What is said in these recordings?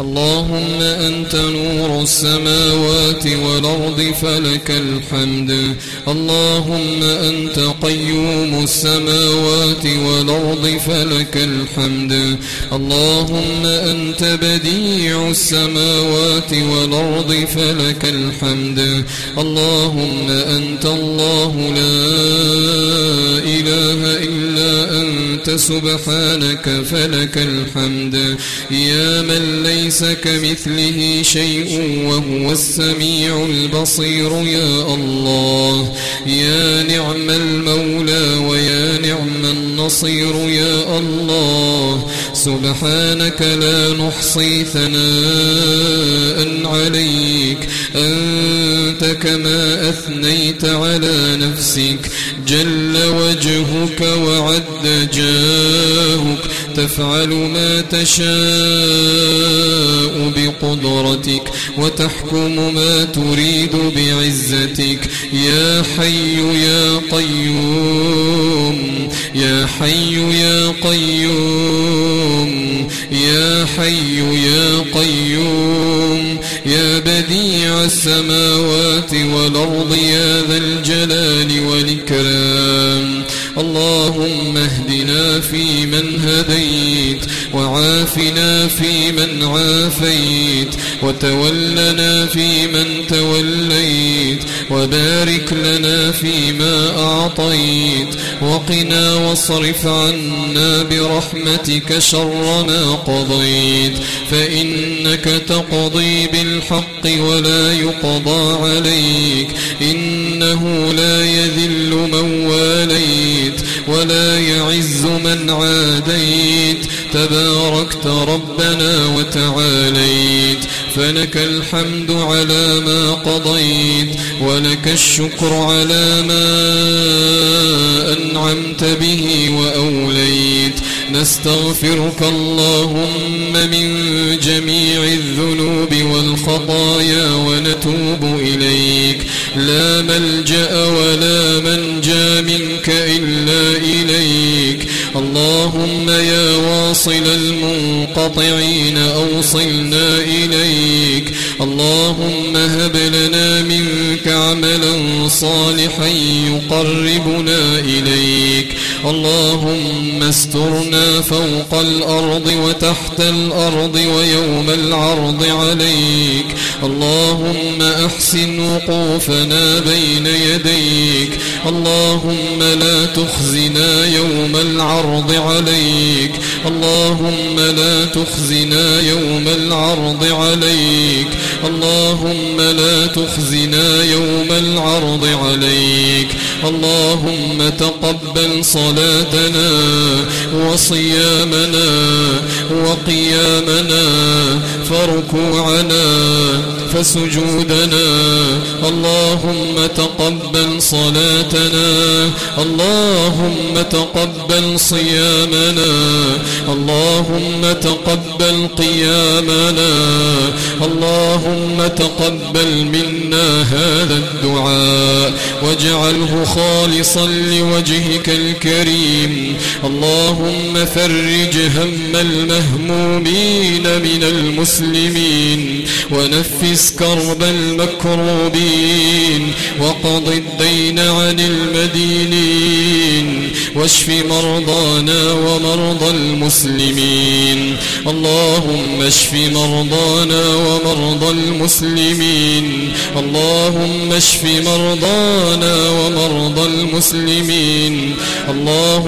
اللهم أنت نور السماوات والأرض فلك الحمد. اللهم أنت قيوم السماوات والأرض فلك الحمد. اللهم أنت بديع السماوات والأرض فلك الحمد. اللهم أنت الله لا إله إلا أنت سبحانك فلك الحمد. يا من ليس كمثله شيء وهو السميع البصير يا الله. يا نعم المولى ويا نعم النصير يا الله. سبحانك لا نحصي ثناء عليك. أنت كما أثنيت على نفسك. جل وجهك وعد جاهك. تفعل ما تشاء بقدرتك وتحكم ما تريد بعزتك. يا حي يا قيوم يا حي يا قيوم يا حي يا قيوم يا بديع السماوات والأرض يا ذا الجلال والإكرام. اللهم اهدنا فيمن هديت وعافنا فيمن عافيت وتولنا فيمن توليت وبارك لنا فيما أعطيت وقنا واصرف عنا برحمتك شر ما قضيت فإنك تقضي بالحق ولا يقضى عليك إنه لا يذل من واليت ولا يعز من عاديت تباركت ربنا وتعاليت فلك الحمد على ما قضيت ولك الشكر على ما أنعمت به وأوليت نستغفرك اللهم من جميع الذنوب والخطايا ونتوب إليك لا ملجأ ولا منجى منك إلا إليك اللهم يا واصل المنقطعين أوصلنا إليك. اللهم هب لنا منك عملا صالحا يقربنا إليك. اللهم استرنا فوق الأرض وتحت الأرض ويوم العرض عليك. اللهم أحسن وقوفنا بين يديك. اللهم لا تخزنا يوم العرض عليك. اللهم لا تخزنا يوم العرض عليك. اللهم لا تخزنا يوم العرض عليك. اللهم تقبل صلاتنا وصيامنا وقيامنا فركوعنا فسجودنا اللهم تقبل صلاتنا اللهم تقبل صيامنا اللهم تقبل قيامنا اللهم تقبل منا هذا الدعاء واجعله خالصا لوجهك الكريم. اللهم فرج هم المهمومين من المسلمين ونفس كرب المكروبين وقض الدين عن المدينين واشف مرضانا ومرضى المسلمين. اللهم اشف مرضانا ومرضى المسلمين. اللهم اشف مرضانا ومرضى المسلمين. اللهم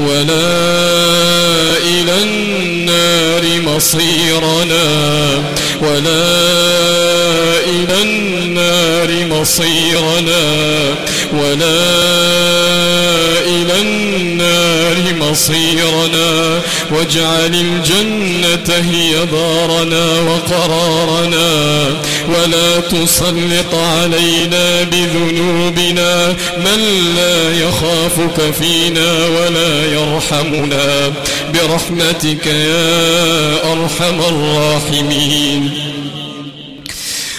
ولا إلى النار مصيرنا. ولا إلى النار مصيرنا ولا إلى النار مصيرنا واجعل الجنة هي دارنا وقرارنا ولا تسلط علينا بذنوبنا من لا يخافك فينا ولا يرحمنا برحمتك يا أرحم الراحمين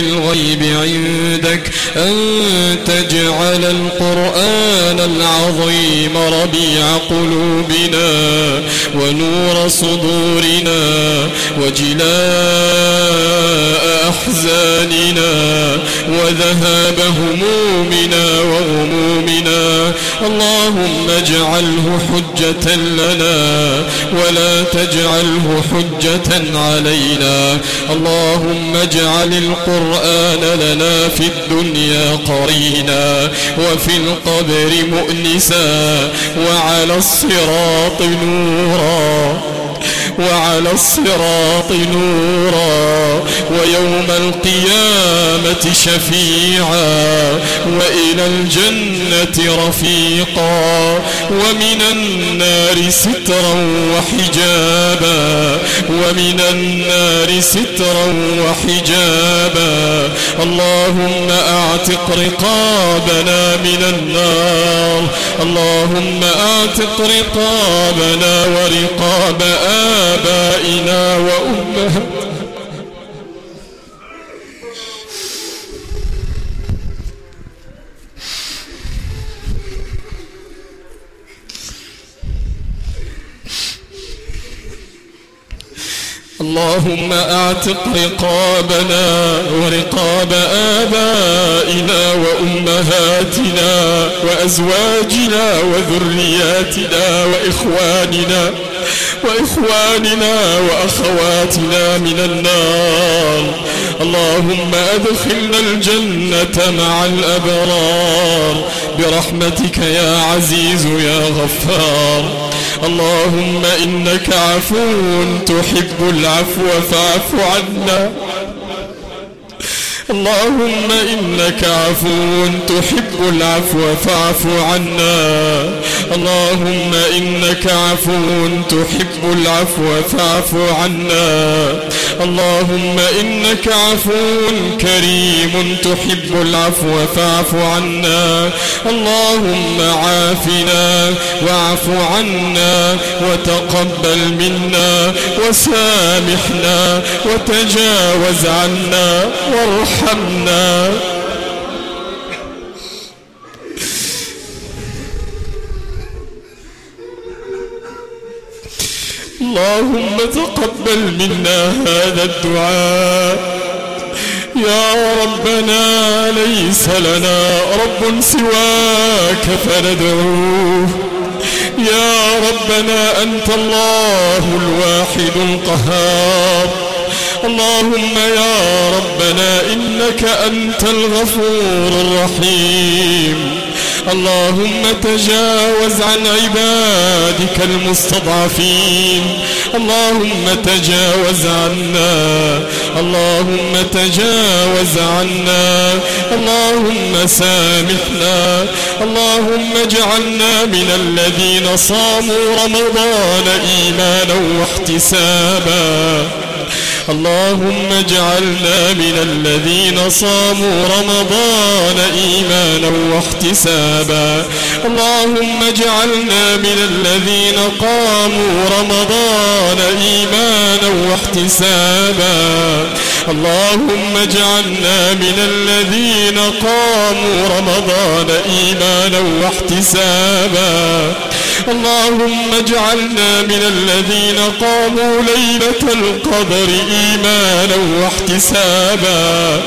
الغيب عندك أن تجعل القرآن العظيم ربيع قلوبنا ونور صدورنا وجلاء أحزاننا وذهاب همومنا وغمومنا اللهم اجعله حجة لنا ولا تجعله حجة علينا اللهم اجعل القرآن لنا في الدنيا قرينا وفي القبر مؤنسا وعلى الصراط نورا. وعلى الصراط نورا ويوم القيامة شفيعا وإلى الجنة رفيقا ومن النار سترا وحجابا ومن النار سترا وحجابا. اللهم أعتق رقابنا من النار اللهم أعتق رقابنا ورقاب آبائنا وأمهاتنا. اللهم اعتق رقابنا ورقاب آبائنا وأمهاتنا وأزواجنا وذرياتنا وإخواننا. وإخواننا وأخواتنا من النار. اللهم أدخلنا الجنة مع الأبرار. برحمتك يا عزيز يا غفار. اللهم إنك عفو تحب العفو فاعف عنا. اللهم إنك عفو تحب العفو فاعف عنا. اللهم إنك عفو تحب العفو فاعف عنا. اللهم إنك عفو كريم تحب العفو فاعف عنا. اللهم عافنا واعف عنا وتقبل منا وسامحنا وتجاوز عنا وارحمنا. اللهم تقبل منا هذا الدعاء. يا ربنا ليس لنا رب سواك فندعوه. يا ربنا أنت الله الواحد القهار. اللهم يا ربنا إنك أنت الغفور الرحيم. اللهم تجاوز عن عبادك المستضعفين. اللهم تجاوز عنا. اللهم تجاوز عنا. اللهم سامحنا. اللهم اجعلنا من الذين صاموا رمضان إيمانا واحتسابا. اللهم اجعلنا من الذين صاموا رمضان إيمانا واحتسابا. اللهم اجعلنا من الذين قاموا رمضان إيمانا واحتسابا. اللهم اجعلنا من الذين قاموا رمضان إيمانا واحتسابا. اللهم اجعلنا من الذين قاموا ليلة القدر إيمانا واحتسابا.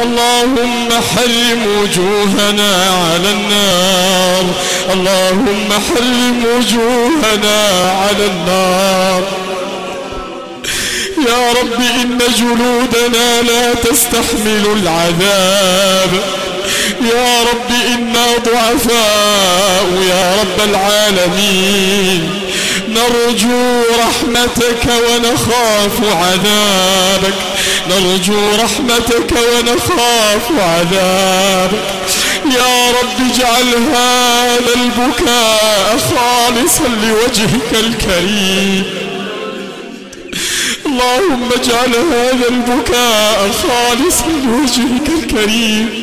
اللهم حرم وجوهنا على النار. اللهم حرم وجوهنا على النار. يا رب إن جلودنا لا تستحمل العذاب. يا رب إنا ضعفاء يا رب العالمين. نرجو رحمتك ونخاف عذابك. نرجو رحمتك ونخاف عذابك. يا رب اجعل هذا البكاء خالصا لوجهك الكريم. اللهم اجعل هذا البكاء خالصا لوجهك الكريم.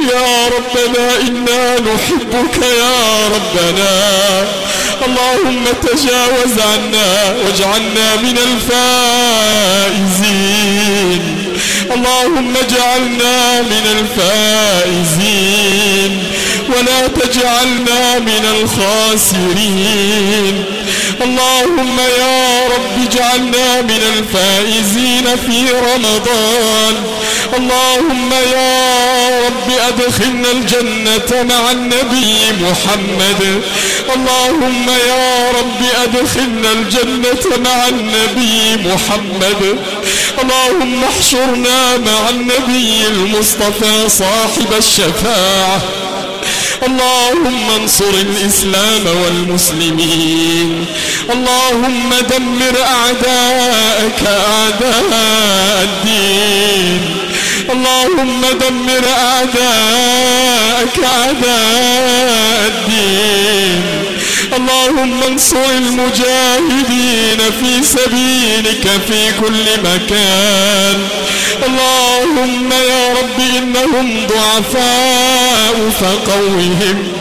يا ربنا إنا نحبك يا ربنا. اللهم تجاوز عنا واجعلنا من الفائزين. اللهم اجعلنا من الفائزين. ولا تجعلنا من الخاسرين. اللهم يا رب اجعلنا من الفائزين في رمضان. اللهم يا رب أدخلنا الجنة مع النبي محمد. اللهم يا رب أدخلنا الجنة مع النبي محمد. اللهم احشرنا مع النبي المصطفى صاحب الشفاعة. اللهم انصر الإسلام والمسلمين. اللهم دمر أعداءك أعداء الدين. اللهم دمر أعداءك أعداء الدين. اللهم انصر المجاهدين في سبيلك في كل مكان. اللهم يا رب إنهم ضعفاء فقوهم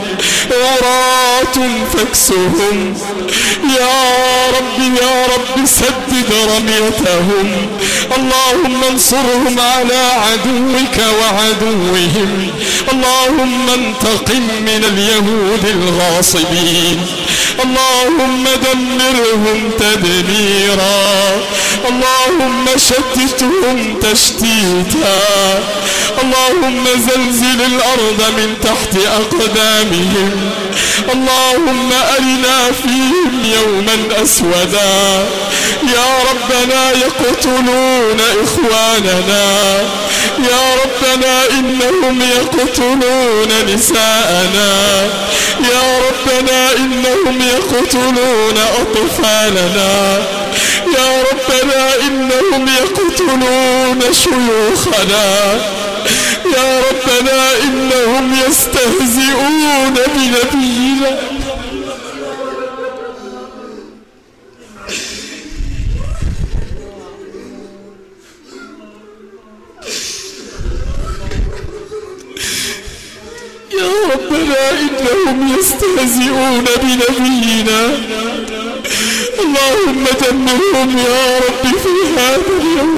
عراة فاكسهم. يا رب يا رب سدد رميتهم. اللهم انصرهم على عدوك وعدوهم. اللهم انتقم من اليهود الغاصبين. اللهم دمرهم تدميرا. اللهم شتتهم تشتيتا. اللهم زلزل الأرض من تحت أقدامهم. اللهم أرنا فيهم يوما أسودا. يا ربنا يقتلون إخواننا. يا ربنا إنهم يقتلون نساءنا. يا ربنا إنهم يقتلون أطفالنا. يا ربنا إنهم يقتلون شيوخنا. يا ربنا إنهم يستهزئون بنبينا. يا ربنا إنهم يستهزئون بنبينا. اللهم دمرهم يا رب في هذا اليوم.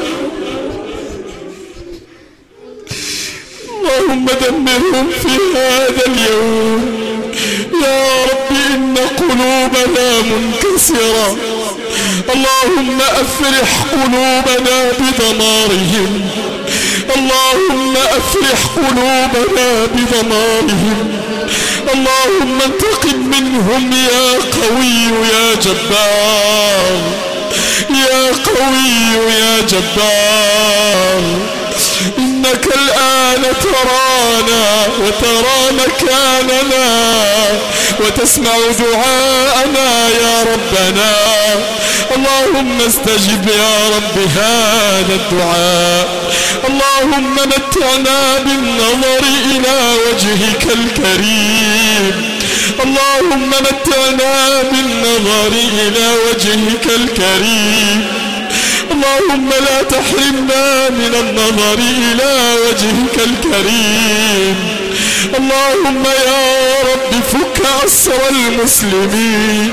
اللهم دمرهم في هذا اليوم. يا رب إن قلوبنا منكسرة. اللهم أفرح قلوبنا بدمارهم اللهم أفرح قلوبنا بدمارهم اللهم انتقم منهم يا قوي يا جبار. يا قوي يا جبار. وترى مكاننا وتسمع دعاءنا يا ربنا. اللهم استجب يا رب هذا الدعاء. اللهم متعنا بالنظر إلى وجهك الكريم. اللهم متعنا بالنظر إلى وجهك الكريم. اللهم لا تحرمنا من النظر إلى وجهك الكريم. اللهم يا رب فك أسر المسلمين.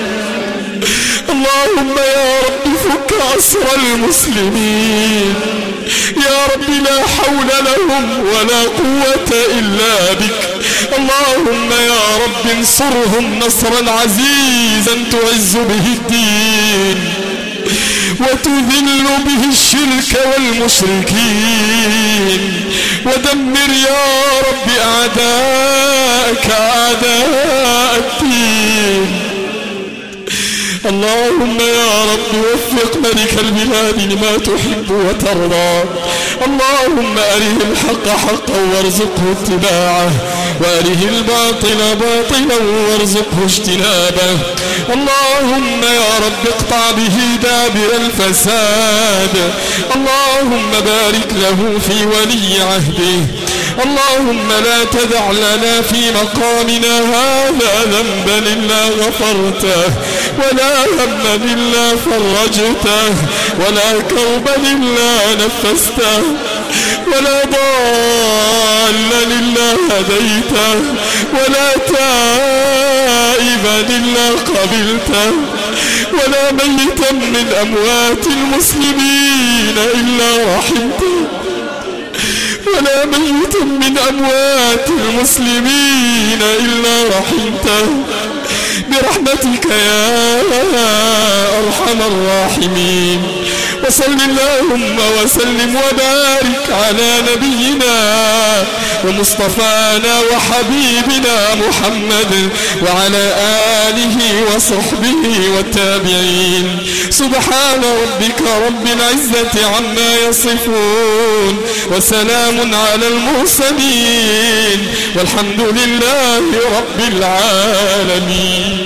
اللهم يا رب فك أسر المسلمين. يا رب لا حول لهم ولا قوة إلا بك. اللهم يا رب انصرهم نصرا عزيزا تعز به الدين. وتذل به الشرك والمشركين. ودمر يا رب أعداءك أعداء الدين. اللهم يا رب وفق ملك البلاد لما تحب وترضى. اللهم أره الحق حقا وارزقه اتباعه. وأره الباطل باطلا وارزقه اجتنابه. اللهم يا رب اقطع به دابر الفساد. اللهم بارك له في ولي عهده. اللهم لا تدع لنا في مقامنا هذا ذنبا إلا غفرته ولا هما إلا فرجته ولا كربا إلا نفسته. ولا ضالا إلا هديته ولا تائبا إلا قبلته ولا ميتا من أموات المسلمين إلا رحمته ولا ميتا من أموات المسلمين إلا رحمته برحمتك يا أرحم الراحمين. وصل اللهم وسلم وبارك على نبينا ومصطفانا وحبيبنا محمد وعلى آله وصحبه والتابعين. سبحان ربك رب العزة عما يصفون وسلام على المرسلين والحمد لله رب العالمين.